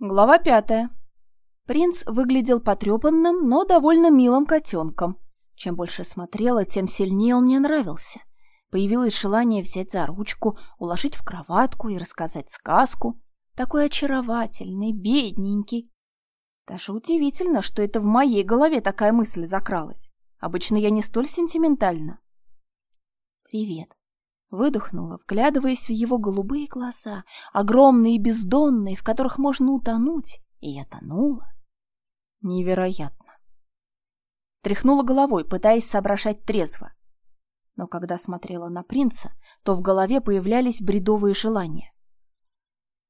Глава пятая. Принц выглядел потрепанным, но довольно милым котенком. Чем больше смотрела, тем сильнее он мне нравился. Появилось желание взять за ручку, уложить в кроватку и рассказать сказку. Такой очаровательный, бедненький. Даже удивительно, что это в моей голове такая мысль закралась. Обычно я не столь сентиментальна. «Привет», Выдохнула, вглядываясь в его голубые глаза, огромные и бездонные, в которых можно утонуть, и я тонула. Невероятно. Тряхнула головой, пытаясь соображать трезво. Но когда смотрела на принца, то в голове появлялись бредовые желания.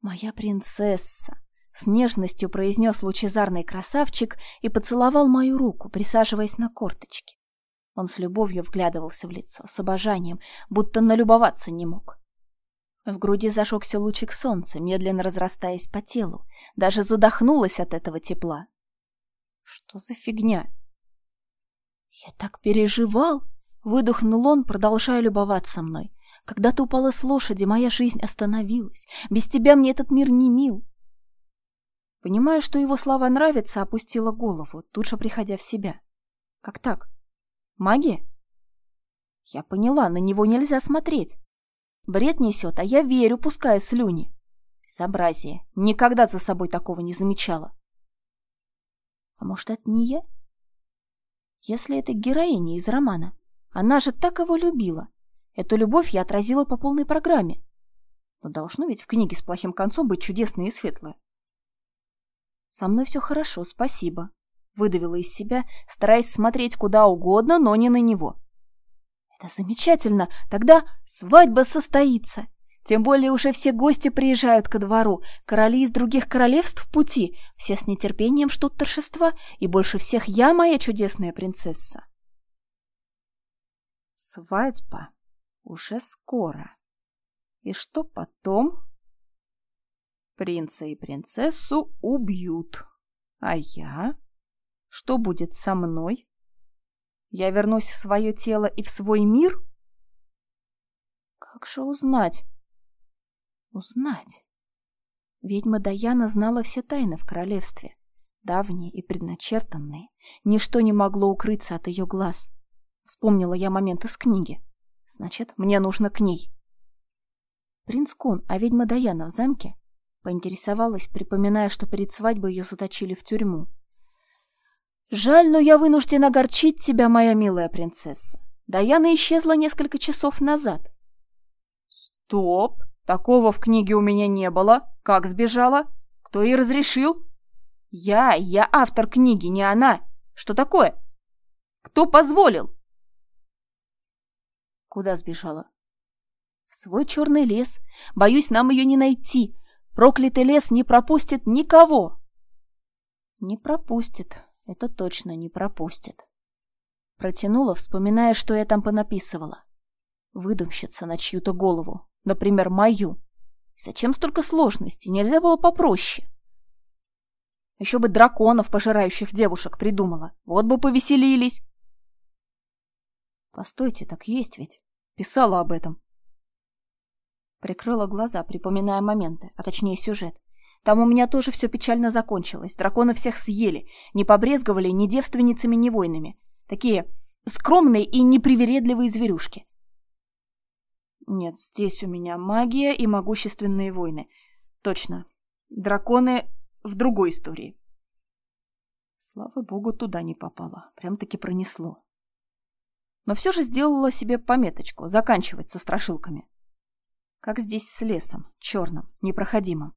«Моя принцесса!» — с нежностью произнес лучезарный красавчик и поцеловал мою руку, присаживаясь на корточки. Он с любовью вглядывался в лицо, с обожанием, будто налюбоваться не мог. В груди зажегся лучик солнца, медленно разрастаясь по телу. Даже задохнулась от этого тепла. Что за фигня? Я так переживал! Выдохнул он, продолжая любоваться мной. Когда ты упала с лошади, моя жизнь остановилась. Без тебя мне этот мир не мил. Понимая, что его слова нравятся, опустила голову, тут же приходя в себя. Как так? Магия? Я поняла, на него нельзя смотреть. Бред несет, а я верю, пуская слюни. Безобразие. Никогда за собой такого не замечала. А может, это не я? Если это героиня из романа, она же так его любила. Эту любовь я отразила по полной программе. Но должно ведь в книге с плохим концом быть чудесное и светлое. Со мной все хорошо, спасибо выдавила из себя, стараясь смотреть куда угодно, но не на него. Это замечательно, тогда свадьба состоится. Тем более уже все гости приезжают ко двору, короли из других королевств в пути, все с нетерпением ждут торжества, и больше всех я, моя чудесная принцесса. Свадьба уже скоро. И что потом? Принца и принцессу убьют. А я? Что будет со мной? Я вернусь в свое тело и в свой мир? Как же узнать? Узнать. Ведьма Даяна знала все тайны в королевстве, давние и предначертанные. Ничто не могло укрыться от ее глаз. Вспомнила я момент из книги. Значит, мне нужно к ней. Принц Кун, а ведьма Даяна в замке? Поинтересовалась, припоминая, что перед свадьбой ее заточили в тюрьму. Жаль, но я вынужден огорчить тебя, моя милая принцесса. Даяна исчезла несколько часов назад. Стоп! Такого в книге у меня не было. Как сбежала? Кто ей разрешил? Я, я автор книги, не она. Что такое? Кто позволил? Куда сбежала? В свой черный лес. Боюсь, нам ее не найти. Проклятый лес не пропустит никого. Не пропустит, это точно не пропустит. Протянула, вспоминая, что я там понаписывала. Выдумщица на чью-то голову, например, мою. Зачем столько сложностей? Нельзя было попроще. Еще бы драконов, пожирающих девушек, придумала. Вот бы повеселились. Постойте, так есть ведь. Писала об этом. Прикрыла глаза, припоминая моменты, а точнее сюжет. Там у меня тоже все печально закончилось. Драконы всех съели. Не побрезговали ни девственницами, ни воинами. Такие скромные и непривередливые зверюшки. Нет, здесь у меня магия и могущественные войны. Точно. Драконы в другой истории. Слава богу, туда не попала. Прям-таки пронесло. Но все же сделала себе пометочку заканчивать со страшилками. Как здесь с лесом, черным, непроходимым.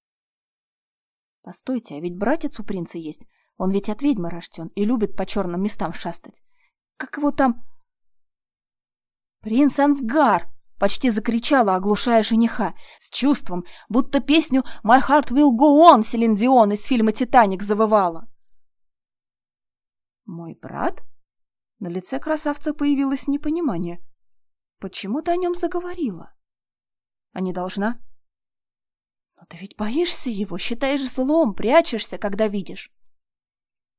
Постойте, а ведь братец у принца есть. Он ведь от ведьмы рожден и любит по черным местам шастать. Как его там... «Принц Ансгар!» — почти закричала, оглушая жениха, с чувством, будто песню «My heart will go on» Селин Дион из фильма «Титаник» завывала. «Мой брат?» На лице красавца появилось непонимание. «Почему ты о нем заговорила?» «А не должна?» Но ты ведь боишься его, считаешь злом, прячешься, когда видишь.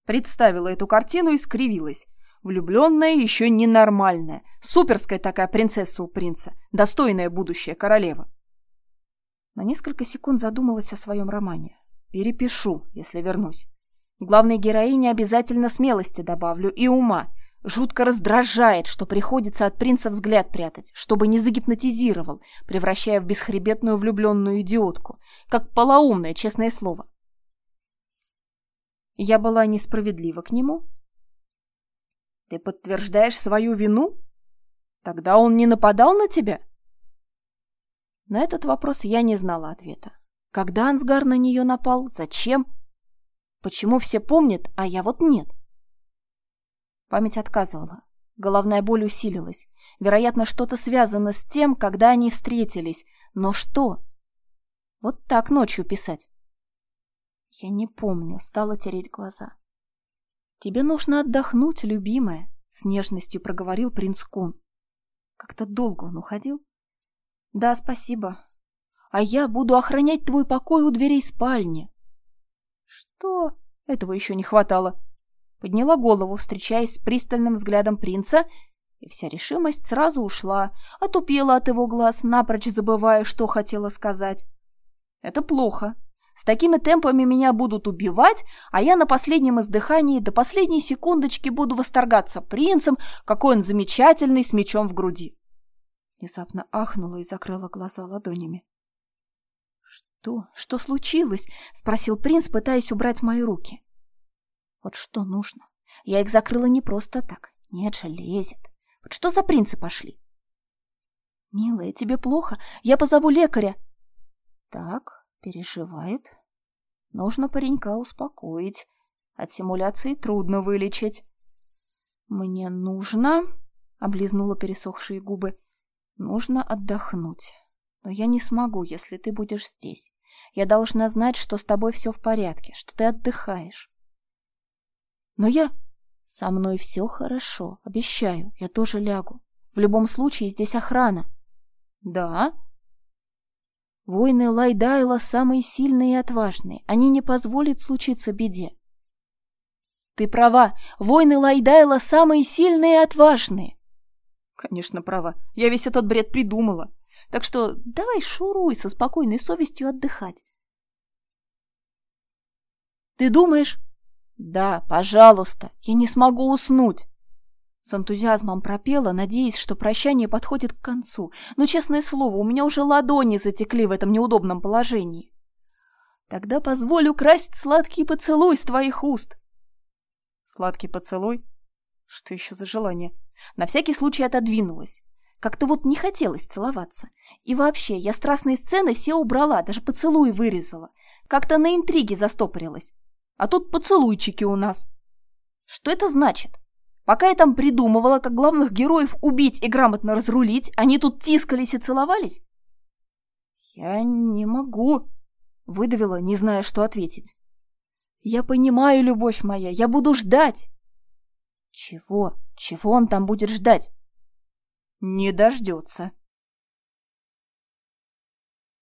Представила эту картину и скривилась. Влюбленная еще ненормальная. Суперская такая принцесса у принца. Достойная будущая королева. На несколько секунд задумалась о своем романе. Перепишу, если вернусь. Главной героине обязательно смелости добавлю и ума. Жутко раздражает, что приходится от принца взгляд прятать, чтобы не загипнотизировал, превращая в бесхребетную влюбленную идиотку, как полоумное, честное слово. Я была несправедлива к нему. Ты подтверждаешь свою вину? Тогда он не нападал на тебя? На этот вопрос я не знала ответа. Когда Ансгар на нее напал? Зачем? Почему все помнят, а я вот нет? Память отказывала. Головная боль усилилась. Вероятно, что-то связано с тем, когда они встретились. Но что? Вот так ночью писать. Я не помню, стала тереть глаза. «Тебе нужно отдохнуть, любимая», — с нежностью проговорил принц Кун. Как-то долго он уходил. «Да, спасибо. А я буду охранять твой покой у дверей спальни». «Что?» Этого еще не хватало. Подняла голову, встречаясь с пристальным взглядом принца, и вся решимость сразу ушла, отупела от его глаз, напрочь забывая, что хотела сказать. «Это плохо. С такими темпами меня будут убивать, а я на последнем издыхании до последней секундочки буду восторгаться принцем, какой он замечательный с мечом в груди. Внезапно ахнула и закрыла глаза ладонями. «Что? Что случилось?» — спросил принц, пытаясь убрать мои руки. «Вот что нужно? Я их закрыла не просто так. Нет же, лезет. Вот что за принцы пошли?» «Милая, тебе плохо? Я позову лекаря». «Так, Переживает. Нужно паренька успокоить. От симуляции трудно вылечить. Мне нужно... Облизнула пересохшие губы. Нужно отдохнуть. Но я не смогу, если ты будешь здесь. Я должна знать, что с тобой все в порядке, что ты отдыхаешь. Но я... Со мной все хорошо, обещаю, я тоже лягу. В любом случае здесь охрана. Да? Воины Лайдайла самые сильные и отважные. Они не позволят случиться беде. Ты права. Воины Лайдайла самые сильные и отважные. Конечно, права. Я весь этот бред придумала. Так что давай шуруй со спокойной совестью отдыхать. Ты думаешь? Да, пожалуйста. Я не смогу уснуть. С энтузиазмом пропела, надеясь, что прощание подходит к концу. Но, честное слово, у меня уже ладони затекли в этом неудобном положении. Тогда позволь украсть сладкий поцелуй с твоих уст. Сладкий поцелуй? Что еще за желание? На всякий случай отодвинулась. Как-то вот не хотелось целоваться. И вообще, я страстные сцены все убрала, даже поцелуй вырезала. Как-то на интриге застопорилась. А тут поцелуйчики у нас. Что это значит? Пока я там придумывала, как главных героев убить и грамотно разрулить, они тут тискались и целовались? Я не могу, выдавила, не зная, что ответить. Я понимаю, любовь моя, я буду ждать. Чего? Чего он там будет ждать? Не дождется.